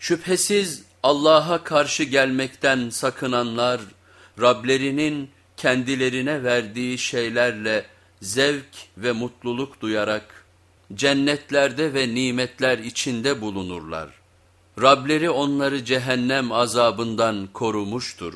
Şüphesiz Allah'a karşı gelmekten sakınanlar, Rablerinin kendilerine verdiği şeylerle zevk ve mutluluk duyarak, cennetlerde ve nimetler içinde bulunurlar. Rableri onları cehennem azabından korumuştur.